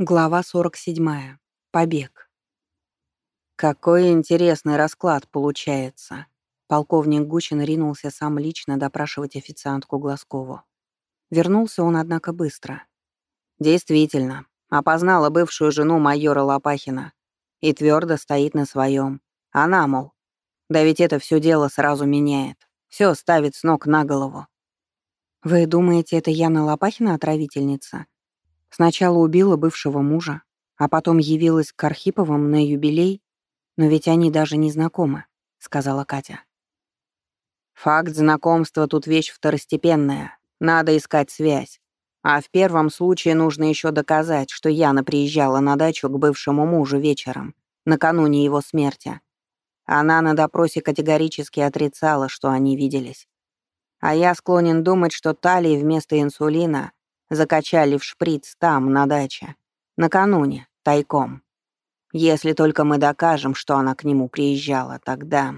Глава 47. Побег. Какой интересный расклад получается. Полковник Гучин ринулся сам лично допрашивать официантку Глазкову. Вернулся он, однако, быстро. Действительно, опознала бывшую жену майора Лопахина и твердо стоит на своем. Она, мол, да ведь это все дело сразу меняет. Все ставит с ног на голову. «Вы думаете, это Яна Лопахина отравительница?» Сначала убила бывшего мужа, а потом явилась к Архиповым на юбилей, но ведь они даже не знакомы, сказала Катя. Факт знакомства тут вещь второстепенная. Надо искать связь. А в первом случае нужно еще доказать, что Яна приезжала на дачу к бывшему мужу вечером, накануне его смерти. Она на допросе категорически отрицала, что они виделись. А я склонен думать, что талии вместо инсулина Закачали в шприц там, на даче. Накануне, тайком. Если только мы докажем, что она к нему приезжала, тогда...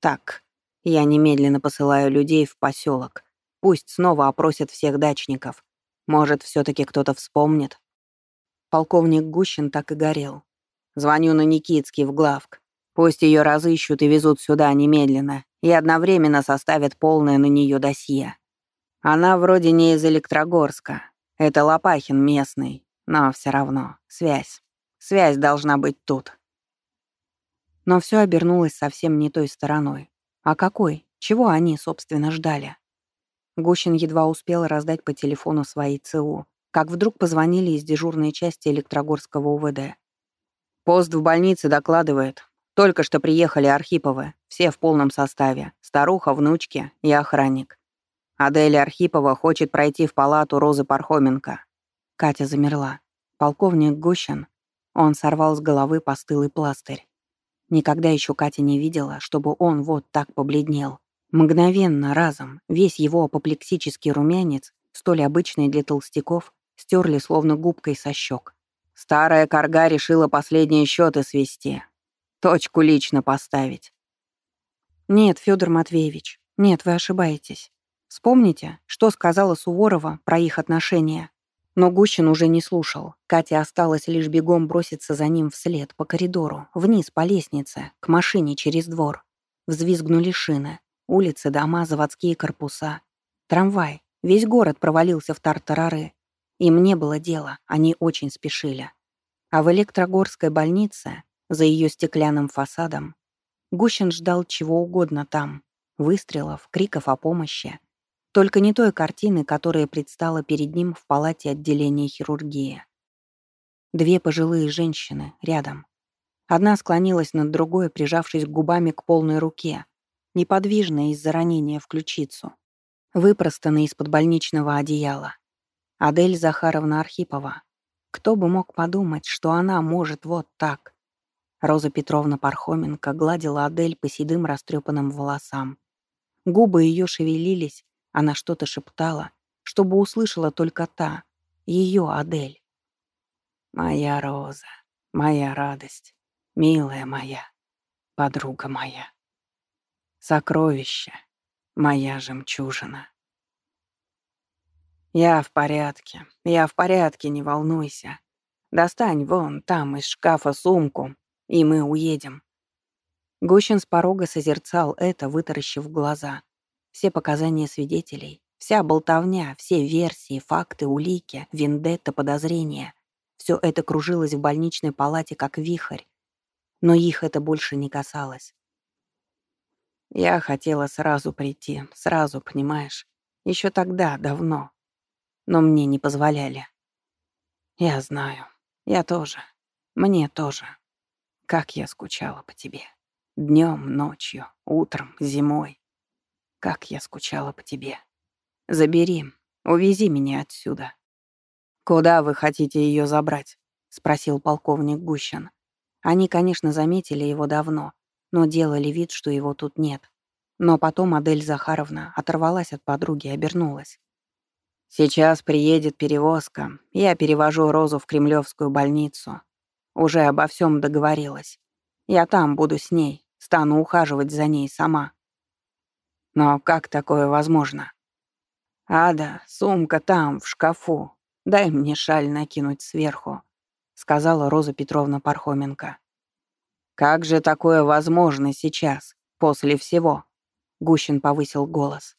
Так, я немедленно посылаю людей в поселок. Пусть снова опросят всех дачников. Может, все таки кто-то вспомнит. Полковник Гущин так и горел. Звоню на Никитский в главк. Пусть ее разыщут и везут сюда немедленно и одновременно составят полное на нее досье. Она вроде не из Электрогорска. Это Лопахин местный. Но все равно. Связь. Связь должна быть тут. Но все обернулось совсем не той стороной. А какой? Чего они, собственно, ждали? Гущин едва успел раздать по телефону свои ЦУ, как вдруг позвонили из дежурной части Электрогорского УВД. «Пост в больнице докладывает. Только что приехали Архиповы, все в полном составе. Старуха, внучки и охранник. Аделя Архипова хочет пройти в палату Розы Пархоменко. Катя замерла. Полковник Гущин. Он сорвал с головы постылый пластырь. Никогда еще Катя не видела, чтобы он вот так побледнел. Мгновенно, разом, весь его апоплексический румянец, столь обычный для толстяков, стерли словно губкой со щек. Старая корга решила последние счеты свести. Точку лично поставить. Нет, Федор Матвеевич, нет, вы ошибаетесь. Вспомните, что сказала Суворова про их отношения. Но Гущин уже не слушал. Катя осталась лишь бегом броситься за ним вслед по коридору, вниз по лестнице, к машине через двор. Взвизгнули шины. Улицы, дома, заводские корпуса. Трамвай. Весь город провалился в тартарары. Им не было дела, они очень спешили. А в Электрогорской больнице, за ее стеклянным фасадом, Гущин ждал чего угодно там. Выстрелов, криков о помощи. Только не той картины, которая предстала перед ним в палате отделения хирургии. Две пожилые женщины рядом. Одна склонилась над другой, прижавшись губами к полной руке, неподвижная из-за ранения в ключицу, выпростанная из-под больничного одеяла. Адель Захаровна Архипова. Кто бы мог подумать, что она может вот так. Роза Петровна Пархоменко гладила Адель по седым растрепанным волосам. Губы ее шевелились, она что-то шептала, чтобы услышала только та, ее Адель. «Моя Роза, моя радость, милая моя, подруга моя, сокровище, моя жемчужина». «Я в порядке, я в порядке, не волнуйся. Достань вон там из шкафа сумку, и мы уедем». Гущин с порога созерцал это, вытаращив глаза — все показания свидетелей, вся болтовня, все версии, факты, улики, вендетта, подозрения — все это кружилось в больничной палате как вихрь. Но их это больше не касалось. Я хотела сразу прийти, сразу, понимаешь, еще тогда, давно. Но мне не позволяли. Я знаю, я тоже, мне тоже. Как я скучала по тебе. Днем, ночью, утром, зимой. Как я скучала по тебе. Забери, увези меня отсюда. Куда вы хотите ее забрать? спросил полковник Гущин. Они, конечно, заметили его давно, но делали вид, что его тут нет. Но потом Адель Захаровна оторвалась от подруги и обернулась. «Сейчас приедет перевозка. Я перевожу Розу в Кремлевскую больницу. Уже обо всем договорилась. Я там буду с ней, стану ухаживать за ней сама. Но как такое возможно? Ада, сумка там, в шкафу. дай мне шаль накинуть сверху», — сказала Роза Петровна Пархоменко. «Как же такое возможно сейчас, после всего?» Гущин повысил голос.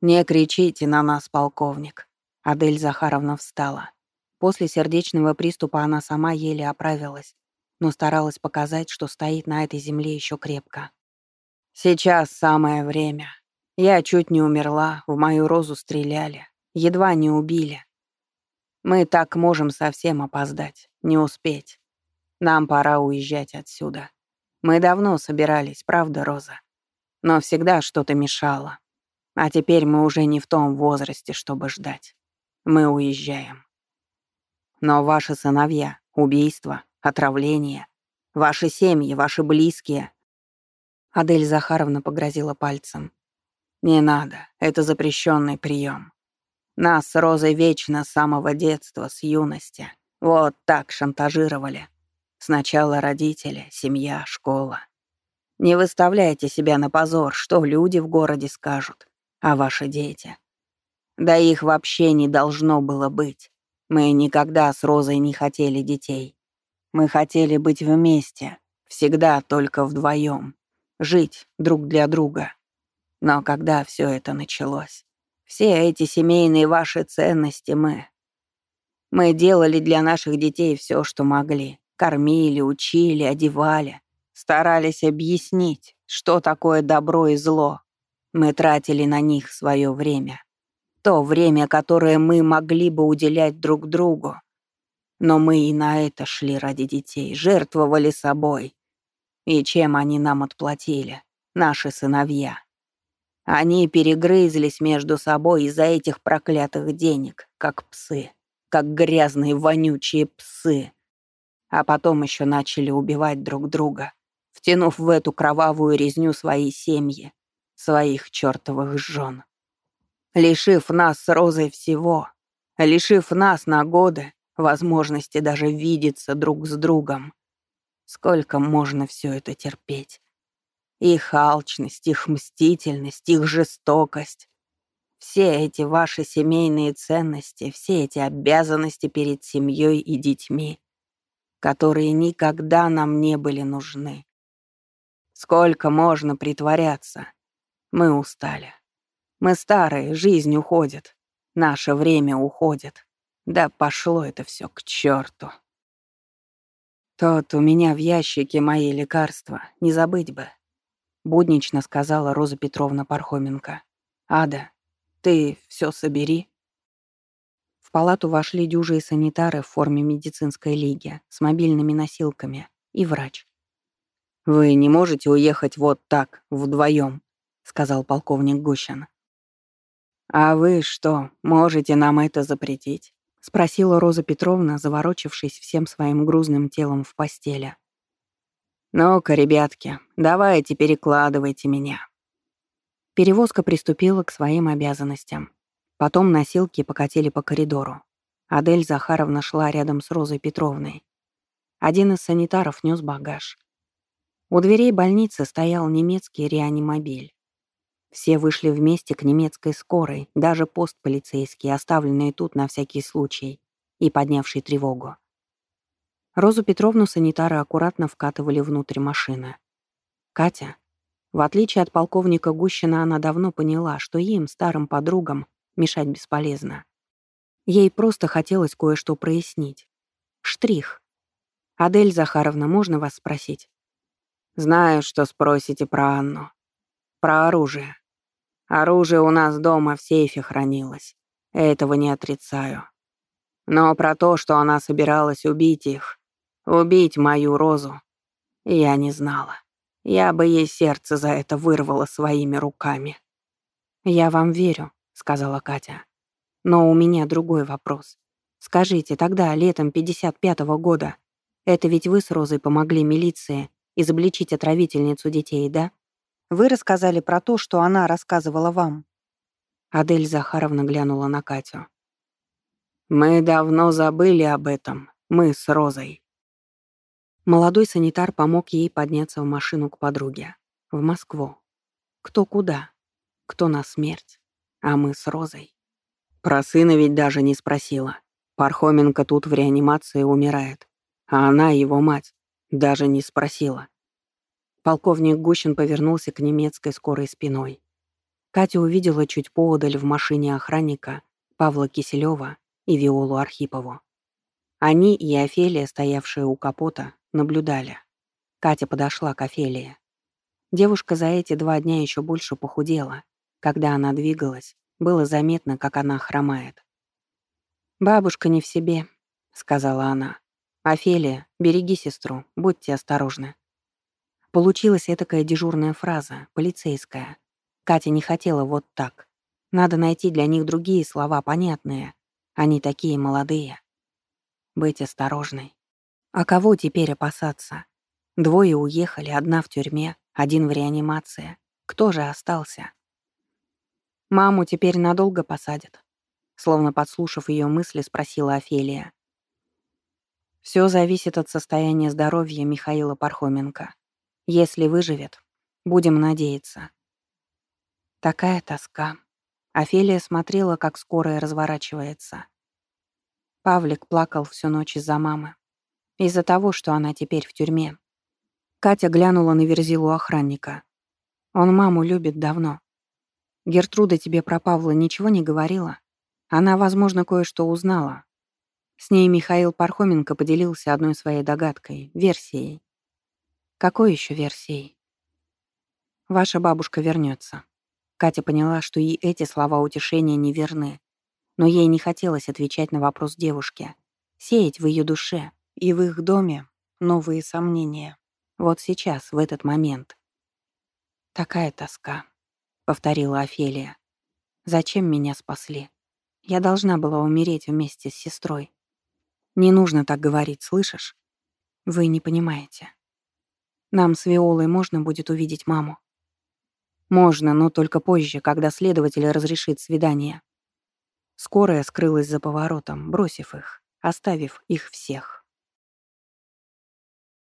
«Не кричите на нас, полковник». Адель Захаровна встала. После сердечного приступа она сама еле оправилась, но старалась показать, что стоит на этой земле еще крепко. «Сейчас самое время. Я чуть не умерла, в мою розу стреляли, едва не убили. Мы так можем совсем опоздать, не успеть. Нам пора уезжать отсюда. Мы давно собирались, правда, Роза? Но всегда что-то мешало. А теперь мы уже не в том возрасте, чтобы ждать. Мы уезжаем. Но ваши сыновья, убийства, отравление, ваши семьи, ваши близкие. Адель Захаровна погрозила пальцем. Не надо, это запрещенный прием. Нас с Розой вечно с самого детства, с юности. Вот так шантажировали. Сначала родители, семья, школа. Не выставляйте себя на позор, что люди в городе скажут, а ваши дети. Да их вообще не должно было быть. Мы никогда с Розой не хотели детей. Мы хотели быть вместе, всегда только вдвоем, жить друг для друга. Но когда все это началось, все эти семейные ваши ценности мы... Мы делали для наших детей все, что могли. Кормили, учили, одевали. Старались объяснить, что такое добро и зло. Мы тратили на них свое время. То время, которое мы могли бы уделять друг другу. Но мы и на это шли ради детей, жертвовали собой. И чем они нам отплатили? Наши сыновья. Они перегрызлись между собой из-за этих проклятых денег, как псы, как грязные вонючие псы. А потом еще начали убивать друг друга, втянув в эту кровавую резню свои семьи, своих чертовых жен. Лишив нас с Розой всего, лишив нас на годы возможности даже видеться друг с другом. Сколько можно все это терпеть? Их алчность, их мстительность, их жестокость. Все эти ваши семейные ценности, все эти обязанности перед семьей и детьми, которые никогда нам не были нужны. Сколько можно притворяться? Мы устали. Мы старые, жизнь уходит. Наше время уходит. Да пошло это все к черту. Тот у меня в ящике мои лекарства, не забыть бы буднично сказала Роза Петровна Пархоменко. «Ада, ты все собери». В палату вошли дюжие санитары в форме медицинской лиги с мобильными носилками и врач. «Вы не можете уехать вот так, вдвоем», — сказал полковник Гущин. «А вы что, можете нам это запретить?» — спросила Роза Петровна, заворочившись всем своим грузным телом в постели. «Ну-ка, ребятки, давайте перекладывайте меня». Перевозка приступила к своим обязанностям. Потом носилки покатили по коридору. Адель Захаровна шла рядом с Розой Петровной. Один из санитаров нес багаж. У дверей больницы стоял немецкий реанимобиль. Все вышли вместе к немецкой скорой, даже пост полицейский, оставленный тут на всякий случай и поднявший тревогу. Розу Петровну санитары аккуратно вкатывали внутрь машины. Катя, в отличие от полковника Гущина, она давно поняла, что им, старым подругам, мешать бесполезно. Ей просто хотелось кое-что прояснить. Штрих. «Адель Захаровна, можно вас спросить?» «Знаю, что спросите про Анну. Про оружие. Оружие у нас дома в сейфе хранилось. Этого не отрицаю. Но про то, что она собиралась убить их, Убить мою розу я не знала. Я бы ей сердце за это вырвала своими руками. «Я вам верю», — сказала Катя. «Но у меня другой вопрос. Скажите, тогда, летом 55-го года, это ведь вы с Розой помогли милиции изобличить отравительницу детей, да? Вы рассказали про то, что она рассказывала вам». Адель Захаровна глянула на Катю. «Мы давно забыли об этом, мы с Розой. Молодой санитар помог ей подняться в машину к подруге. В Москву. Кто куда? Кто на смерть? А мы с Розой. Про сына ведь даже не спросила. Пархоменко тут в реанимации умирает, а она, его мать, даже не спросила. Полковник Гущин повернулся к немецкой скорой спиной. Катя увидела чуть поодаль в машине охранника Павла Киселева и Виолу Архипову. Они и Офелия, стоявшие у капота, наблюдали. Катя подошла к Офелии. Девушка за эти два дня еще больше похудела. Когда она двигалась, было заметно, как она хромает. «Бабушка не в себе», — сказала она. «Офелия, береги сестру, будьте осторожны». Получилась этакая дежурная фраза, полицейская. Катя не хотела вот так. Надо найти для них другие слова, понятные. Они такие молодые. Быть осторожной. А кого теперь опасаться? Двое уехали, одна в тюрьме, один в реанимации. Кто же остался? Маму теперь надолго посадят. Словно подслушав ее мысли, спросила Офелия. Все зависит от состояния здоровья Михаила Пархоменко. Если выживет, будем надеяться. Такая тоска. Офелия смотрела, как скорая разворачивается. Павлик плакал всю ночь из-за мамы. Из-за того, что она теперь в тюрьме. Катя глянула на верзилу охранника. Он маму любит давно. Гертруда тебе про Павла ничего не говорила? Она, возможно, кое-что узнала. С ней Михаил Пархоменко поделился одной своей догадкой, версией. Какой еще версией? Ваша бабушка вернется. Катя поняла, что и эти слова утешения неверны, но ей не хотелось отвечать на вопрос девушки, сеять в ее душе и в их доме новые сомнения. Вот сейчас, в этот момент. «Такая тоска», — повторила Офелия. «Зачем меня спасли? Я должна была умереть вместе с сестрой. Не нужно так говорить, слышишь? Вы не понимаете. Нам с Виолой можно будет увидеть маму?» «Можно, но только позже, когда следователь разрешит свидание». Скорая скрылась за поворотом, бросив их, оставив их всех.